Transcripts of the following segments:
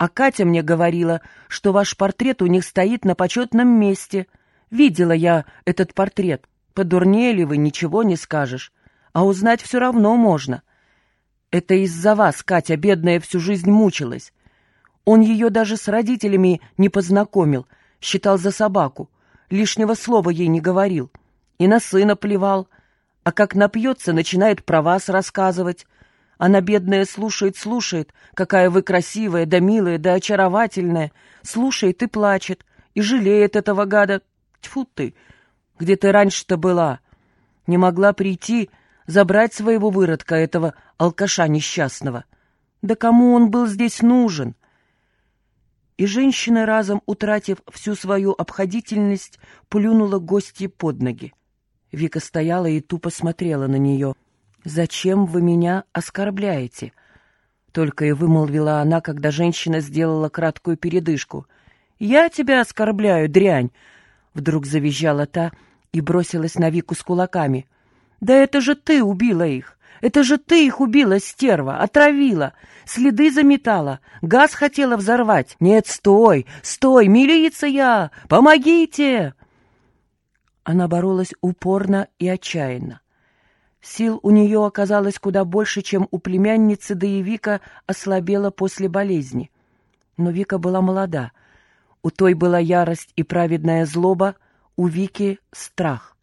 А Катя мне говорила, что ваш портрет у них стоит на почетном месте. Видела я этот портрет. Подурнели вы, ничего не скажешь. А узнать все равно можно. Это из-за вас Катя, бедная, всю жизнь мучилась. Он ее даже с родителями не познакомил, считал за собаку. Лишнего слова ей не говорил. И на сына плевал. А как напьется, начинает про вас рассказывать. Она, бедная, слушает, слушает, какая вы красивая, да милая, да очаровательная. Слушает и плачет, и жалеет этого гада. Тьфу ты, где ты раньше-то была? Не могла прийти, забрать своего выродка, этого алкаша несчастного. Да кому он был здесь нужен? И женщина, разом утратив всю свою обходительность, плюнула гостье под ноги. Вика стояла и тупо смотрела на нее — «Зачем вы меня оскорбляете?» Только и вымолвила она, когда женщина сделала краткую передышку. «Я тебя оскорбляю, дрянь!» Вдруг завизжала та и бросилась на Вику с кулаками. «Да это же ты убила их! Это же ты их убила, стерва! Отравила! Следы заметала! Газ хотела взорвать! Нет, стой! Стой! Милиция! Помогите!» Она боролась упорно и отчаянно. Сил у нее оказалось куда больше, чем у племянницы, да и Вика ослабела после болезни. Но Вика была молода. У той была ярость и праведная злоба, у Вики — страх.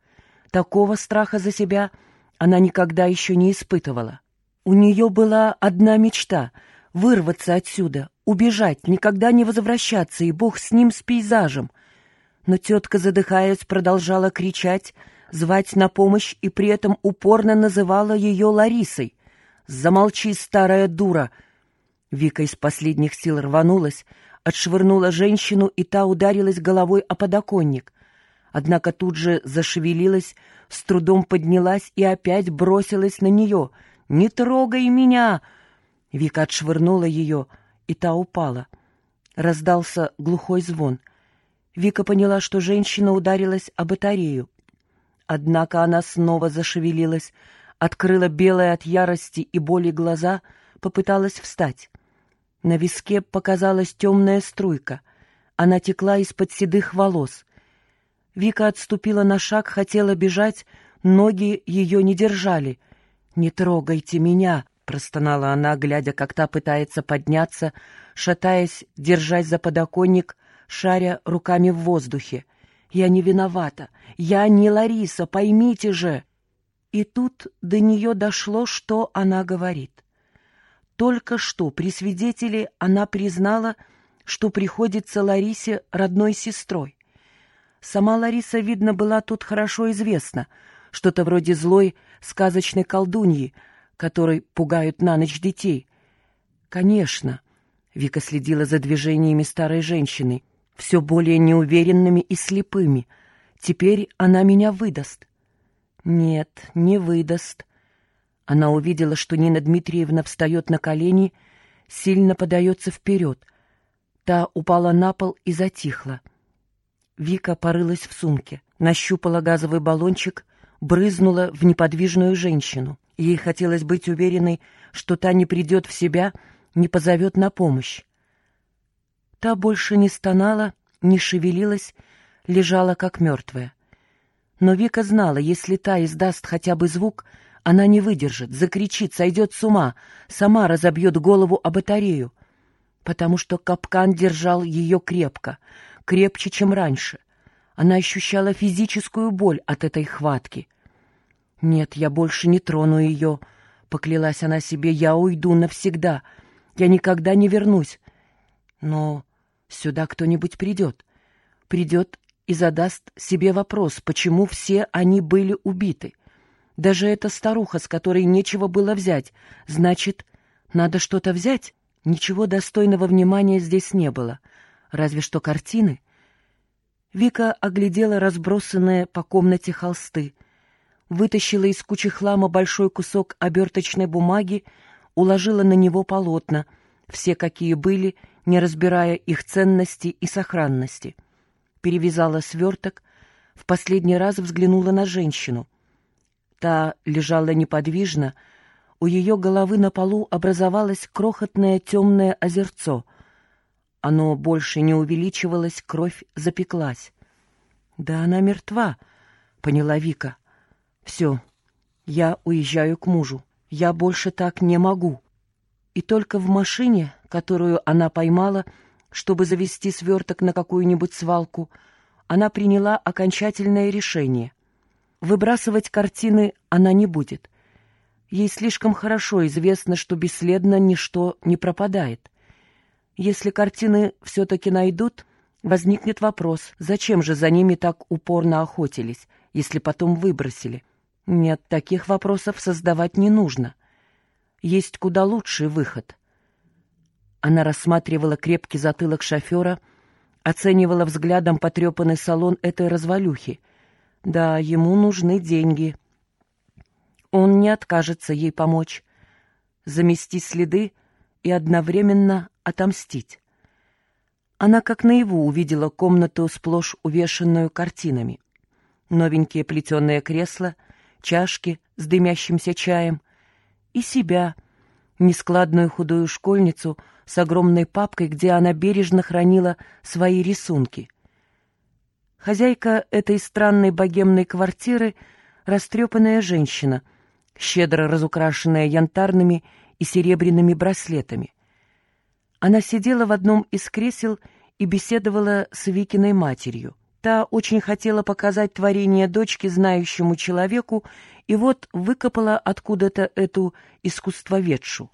Такого страха за себя она никогда еще не испытывала. У нее была одна мечта — вырваться отсюда, убежать, никогда не возвращаться, и бог с ним, с пейзажем. Но тетка, задыхаясь, продолжала кричать — звать на помощь и при этом упорно называла ее Ларисой. «Замолчи, старая дура!» Вика из последних сил рванулась, отшвырнула женщину, и та ударилась головой о подоконник. Однако тут же зашевелилась, с трудом поднялась и опять бросилась на нее. «Не трогай меня!» Вика отшвырнула ее, и та упала. Раздался глухой звон. Вика поняла, что женщина ударилась о батарею. Однако она снова зашевелилась, открыла белые от ярости и боли глаза, попыталась встать. На виске показалась темная струйка. Она текла из-под седых волос. Вика отступила на шаг, хотела бежать, ноги ее не держали. «Не трогайте меня!» — простонала она, глядя, как та пытается подняться, шатаясь, держась за подоконник, шаря руками в воздухе. Я не виновата. Я не Лариса, поймите же. И тут до нее дошло, что она говорит. Только что при свидетеле она признала, что приходится Ларисе родной сестрой. Сама Лариса, видно, была тут хорошо известна, что-то вроде злой сказочной колдуньи, которой пугают на ночь детей. Конечно, Вика следила за движениями старой женщины — все более неуверенными и слепыми. Теперь она меня выдаст. Нет, не выдаст. Она увидела, что Нина Дмитриевна встает на колени, сильно подается вперед. Та упала на пол и затихла. Вика порылась в сумке, нащупала газовый баллончик, брызнула в неподвижную женщину. Ей хотелось быть уверенной, что та не придет в себя, не позовет на помощь. Та больше не стонала, не шевелилась, лежала как мертвая. Но Вика знала, если та издаст хотя бы звук, она не выдержит, закричит, сойдет с ума, сама разобьет голову о батарею, потому что капкан держал ее крепко, крепче, чем раньше. Она ощущала физическую боль от этой хватки. «Нет, я больше не трону ее», — поклялась она себе, — «я уйду навсегда, я никогда не вернусь». Но Сюда кто-нибудь придет. Придет и задаст себе вопрос, почему все они были убиты. Даже эта старуха, с которой нечего было взять, значит, надо что-то взять? Ничего достойного внимания здесь не было. Разве что картины. Вика оглядела разбросанные по комнате холсты, вытащила из кучи хлама большой кусок оберточной бумаги, уложила на него полотна, все какие были, не разбирая их ценности и сохранности. Перевязала сверток, в последний раз взглянула на женщину. Та лежала неподвижно, у ее головы на полу образовалось крохотное темное озерцо. Оно больше не увеличивалось, кровь запеклась. «Да она мертва», — поняла Вика. «Все, я уезжаю к мужу. Я больше так не могу». И только в машине, которую она поймала, чтобы завести сверток на какую-нибудь свалку, она приняла окончательное решение. Выбрасывать картины она не будет. Ей слишком хорошо известно, что бесследно ничто не пропадает. Если картины все-таки найдут, возникнет вопрос, зачем же за ними так упорно охотились, если потом выбросили. Нет, таких вопросов создавать не нужно. Есть куда лучший выход. Она рассматривала крепкий затылок шофера, оценивала взглядом потрепанный салон этой развалюхи. Да, ему нужны деньги. Он не откажется ей помочь. Замести следы и одновременно отомстить. Она как наяву увидела комнату, сплошь увешанную картинами. Новенькие плетеные кресла, чашки с дымящимся чаем и себя, нескладную худую школьницу с огромной папкой, где она бережно хранила свои рисунки. Хозяйка этой странной богемной квартиры — растрепанная женщина, щедро разукрашенная янтарными и серебряными браслетами. Она сидела в одном из кресел и беседовала с Викиной матерью. Та очень хотела показать творение дочки знающему человеку, и вот выкопала откуда-то эту искусствоведшу.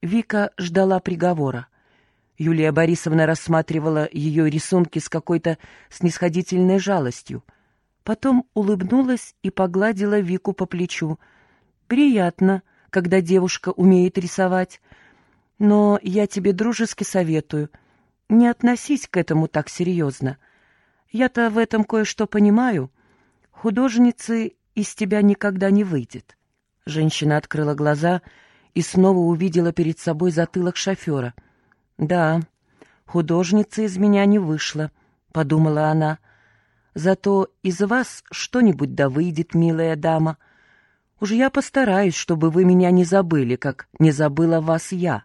Вика ждала приговора. Юлия Борисовна рассматривала ее рисунки с какой-то снисходительной жалостью. Потом улыбнулась и погладила Вику по плечу. «Приятно, когда девушка умеет рисовать. Но я тебе дружески советую, не относись к этому так серьезно. Я-то в этом кое-что понимаю. Художницы из тебя никогда не выйдет». Женщина открыла глаза и снова увидела перед собой затылок шофера. «Да, художница из меня не вышла», — подумала она. «Зато из вас что-нибудь да выйдет, милая дама. Уж я постараюсь, чтобы вы меня не забыли, как не забыла вас я».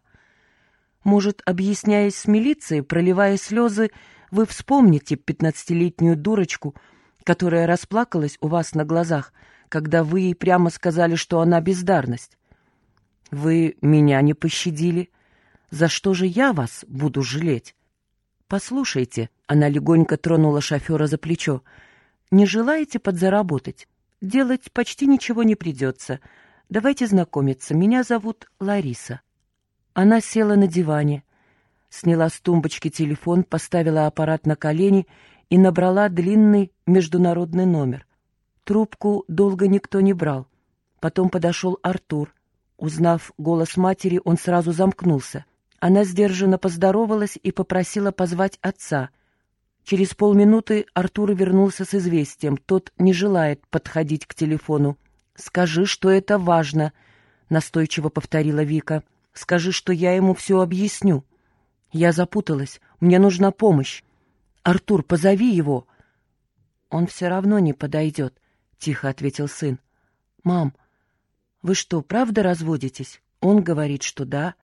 Может, объясняясь с милицией, проливая слезы, вы вспомните пятнадцатилетнюю дурочку, которая расплакалась у вас на глазах, когда вы ей прямо сказали, что она бездарность. Вы меня не пощадили. За что же я вас буду жалеть? Послушайте, она легонько тронула шофера за плечо. Не желаете подзаработать? Делать почти ничего не придется. Давайте знакомиться. Меня зовут Лариса. Она села на диване, сняла с тумбочки телефон, поставила аппарат на колени и набрала длинный международный номер. Трубку долго никто не брал. Потом подошел Артур. Узнав голос матери, он сразу замкнулся. Она сдержанно поздоровалась и попросила позвать отца. Через полминуты Артур вернулся с известием. Тот не желает подходить к телефону. «Скажи, что это важно», — настойчиво повторила Вика. Скажи, что я ему все объясню. Я запуталась. Мне нужна помощь. Артур, позови его. Он все равно не подойдет, — тихо ответил сын. Мам, вы что, правда разводитесь? Он говорит, что да.